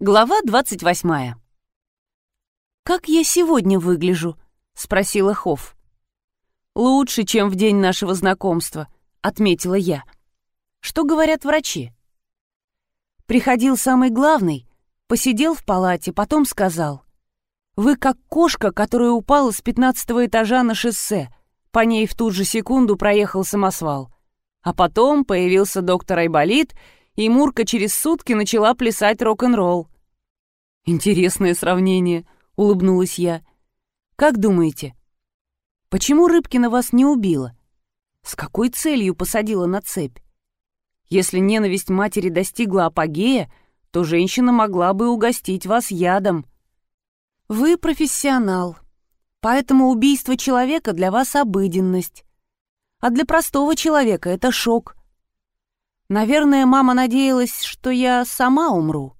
Глава 28. «Как я сегодня выгляжу?» — спросила Хофф. «Лучше, чем в день нашего знакомства», — отметила я. «Что говорят врачи?» Приходил самый главный, посидел в палате, потом сказал. «Вы как кошка, которая упала с пятнадцатого этажа на шоссе. По ней в ту же секунду проехал самосвал. А потом появился доктор Айболит, и Мурка через сутки начала плясать рок-н-ролл. «Интересное сравнение», — улыбнулась я. «Как думаете, почему Рыбкина вас не убила? С какой целью посадила на цепь? Если ненависть матери достигла апогея, то женщина могла бы угостить вас ядом. Вы профессионал, поэтому убийство человека для вас обыденность. А для простого человека это шок. Наверное, мама надеялась, что я сама умру.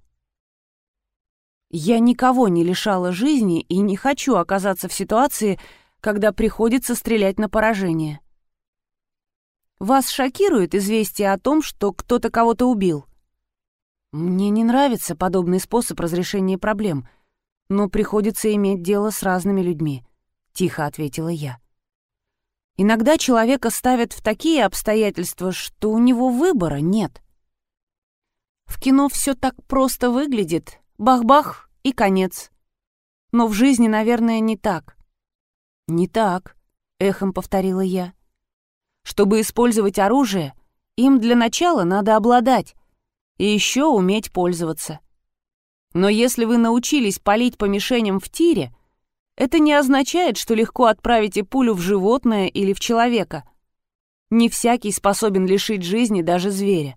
Я никого не лишала жизни и не хочу оказаться в ситуации, когда приходится стрелять на поражение. Вас шокирует известие о том, что кто-то кого-то убил? Мне не нравится подобный способ разрешения проблем, но приходится иметь дело с разными людьми, тихо ответила я. Иногда человека ставят в такие обстоятельства, что у него выбора нет. В кино все так просто выглядит. Бах-бах, и конец. Но в жизни, наверное, не так. «Не так», — эхом повторила я. «Чтобы использовать оружие, им для начала надо обладать и еще уметь пользоваться. Но если вы научились палить по мишеням в тире, это не означает, что легко отправите пулю в животное или в человека. Не всякий способен лишить жизни даже зверя.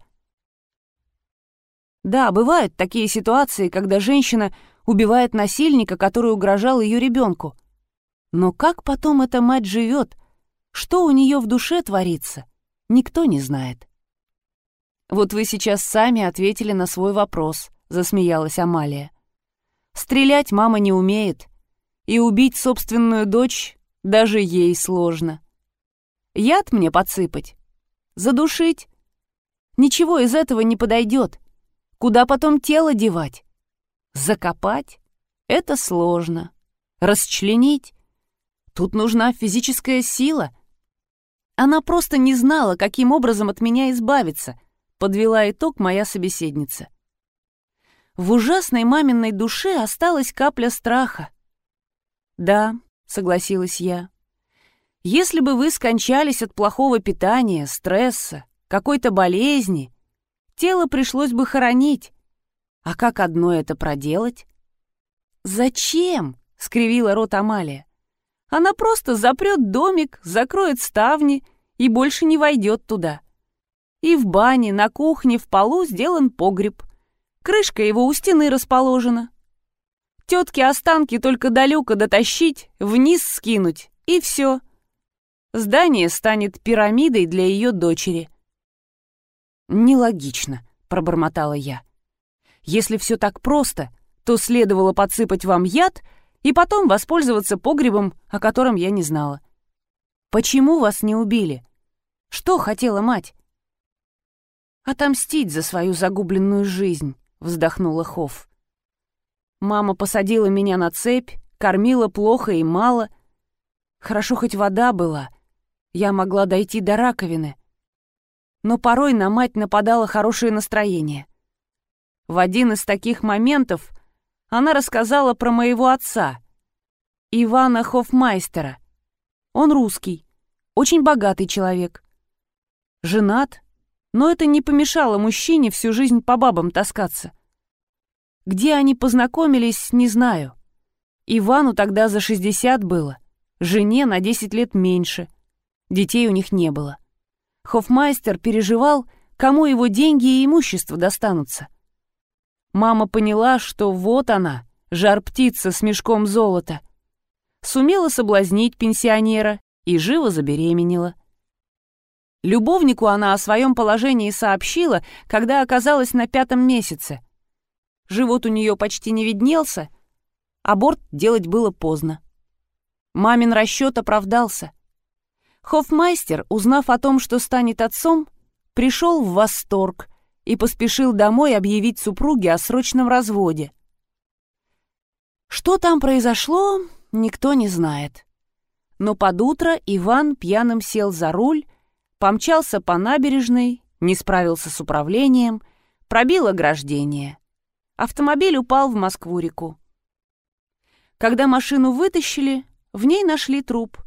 Да, бывают такие ситуации, когда женщина убивает насильника, который угрожал ее ребенку. Но как потом эта мать живет, что у нее в душе творится, никто не знает. «Вот вы сейчас сами ответили на свой вопрос», — засмеялась Амалия. «Стрелять мама не умеет, и убить собственную дочь даже ей сложно. Яд мне подсыпать? Задушить? Ничего из этого не подойдет. Куда потом тело девать? Закопать — это сложно. Расчленить — тут нужна физическая сила. Она просто не знала, каким образом от меня избавиться, подвела итог моя собеседница. В ужасной маминой душе осталась капля страха. «Да», — согласилась я, — «если бы вы скончались от плохого питания, стресса, какой-то болезни, тело пришлось бы хоронить, а как одно это проделать? «Зачем?» — скривила рот Амалия. «Она просто запрет домик, закроет ставни и больше не войдет туда. И в бане, на кухне, в полу сделан погреб. Крышка его у стены расположена. Тетке останки только до дотащить, вниз скинуть, и все. Здание станет пирамидой для ее дочери». «Нелогично», — пробормотала я. Если все так просто, то следовало подсыпать вам яд и потом воспользоваться погребом, о котором я не знала. Почему вас не убили? Что хотела мать? Отомстить за свою загубленную жизнь, вздохнула Хофф. Мама посадила меня на цепь, кормила плохо и мало. Хорошо хоть вода была. Я могла дойти до раковины. Но порой на мать нападало хорошее настроение — в один из таких моментов она рассказала про моего отца, Ивана Хофмайстера. Он русский, очень богатый человек. Женат, но это не помешало мужчине всю жизнь по бабам таскаться. Где они познакомились, не знаю. Ивану тогда за 60 было, жене на 10 лет меньше. Детей у них не было. Хофмайстер переживал, кому его деньги и имущество достанутся. Мама поняла, что вот она, жар-птица с мешком золота. Сумела соблазнить пенсионера и живо забеременела. Любовнику она о своем положении сообщила, когда оказалась на пятом месяце. Живот у нее почти не виднелся, аборт делать было поздно. Мамин расчет оправдался. Хофмайстер, узнав о том, что станет отцом, пришел в восторг и поспешил домой объявить супруге о срочном разводе. Что там произошло, никто не знает. Но под утро Иван пьяным сел за руль, помчался по набережной, не справился с управлением, пробил ограждение. Автомобиль упал в Москву-реку. Когда машину вытащили, в ней нашли труп,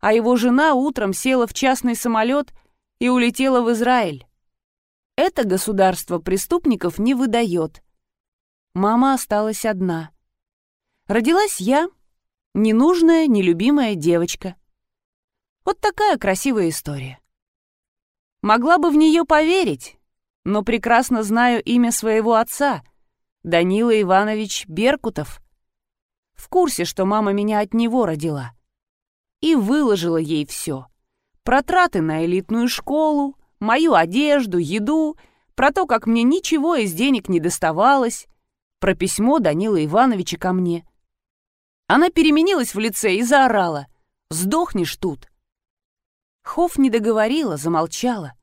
а его жена утром села в частный самолет и улетела в Израиль. Это государство преступников не выдает. Мама осталась одна. Родилась я, ненужная, нелюбимая девочка. Вот такая красивая история. Могла бы в нее поверить, но прекрасно знаю имя своего отца, Данила Иванович Беркутов — в курсе, что мама меня от него родила. И выложила ей все. Про траты на элитную школу, мою одежду, еду, про то, как мне ничего из денег не доставалось, про письмо Данила Ивановича ко мне. Она переменилась в лице и заорала. «Сдохнешь тут!» Хофф не договорила, замолчала.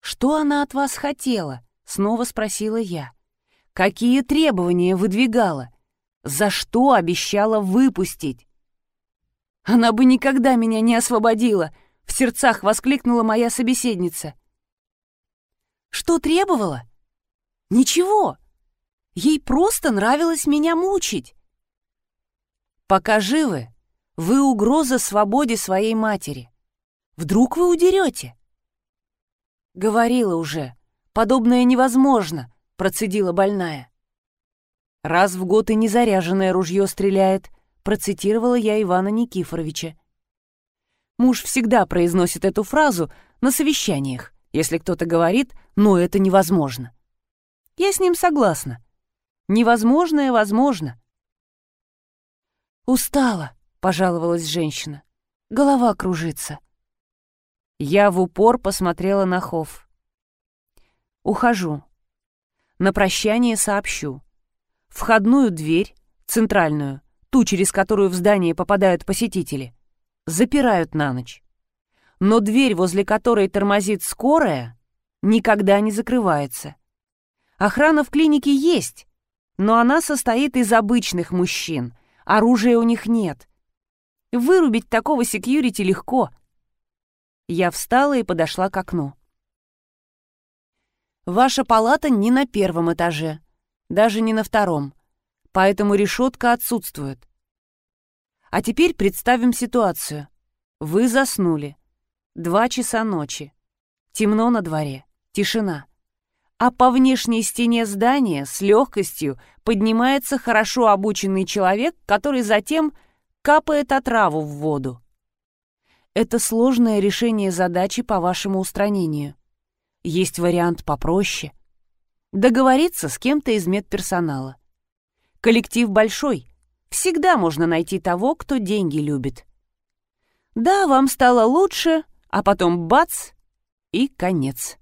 «Что она от вас хотела?» — снова спросила я. «Какие требования выдвигала? За что обещала выпустить? Она бы никогда меня не освободила, в сердцах воскликнула моя собеседница. Что требовала? Ничего. Ей просто нравилось меня мучить. Пока живы, вы угроза свободе своей матери. Вдруг вы удерете? Говорила уже, подобное невозможно, процедила больная. «Раз в год и незаряженное ружье стреляет», процитировала я Ивана Никифоровича. Муж всегда произносит эту фразу на совещаниях, если кто-то говорит «но это невозможно». Я с ним согласна. Невозможное возможно. «Устала», — пожаловалась женщина. «Голова кружится». Я в упор посмотрела на Хов. «Ухожу. На прощание сообщу. Входную дверь, центральную, ту, через которую в здание попадают посетители, запирают на ночь. Но дверь, возле которой тормозит скорая, никогда не закрывается. Охрана в клинике есть, но она состоит из обычных мужчин, оружия у них нет. Вырубить такого секьюрити легко. Я встала и подошла к окну. Ваша палата не на первом этаже даже не на втором, поэтому решетка отсутствует. А теперь представим ситуацию. Вы заснули. Два часа ночи. Темно на дворе. Тишина. А по внешней стене здания с легкостью поднимается хорошо обученный человек, который затем капает отраву в воду. Это сложное решение задачи по вашему устранению. Есть вариант попроще — договориться с кем-то из медперсонала. Коллектив большой, всегда можно найти того, кто деньги любит. Да, вам стало лучше, а потом бац — и конец.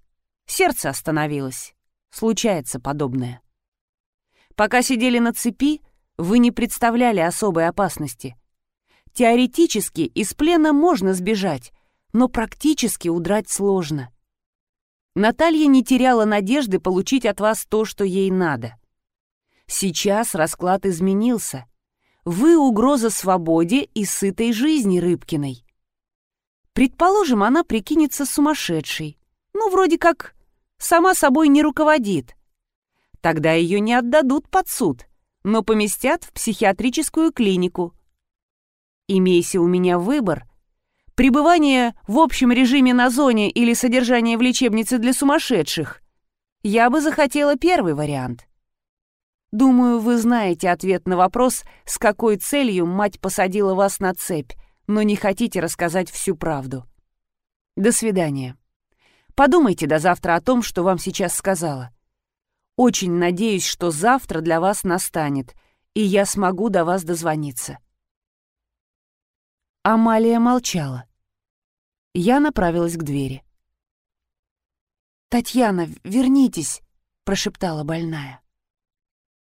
Сердце остановилось. Случается подобное. Пока сидели на цепи, вы не представляли особой опасности. Теоретически из плена можно сбежать, но практически удрать сложно. Наталья не теряла надежды получить от вас то, что ей надо. Сейчас расклад изменился. Вы угроза свободе и сытой жизни Рыбкиной. Предположим, она прикинется сумасшедшей. Ну, вроде как сама собой не руководит. Тогда ее не отдадут под суд, но поместят в психиатрическую клинику. Имейся у меня выбор, пребывание в общем режиме на зоне или содержание в лечебнице для сумасшедших, я бы захотела первый вариант. Думаю, вы знаете ответ на вопрос, с какой целью мать посадила вас на цепь, но не хотите рассказать всю правду. До свидания. Подумайте до завтра о том, что вам сейчас сказала. Очень надеюсь, что завтра для вас настанет, и я смогу до вас дозвониться. Амалия молчала. Я направилась к двери. «Татьяна, вернитесь!» — прошептала больная.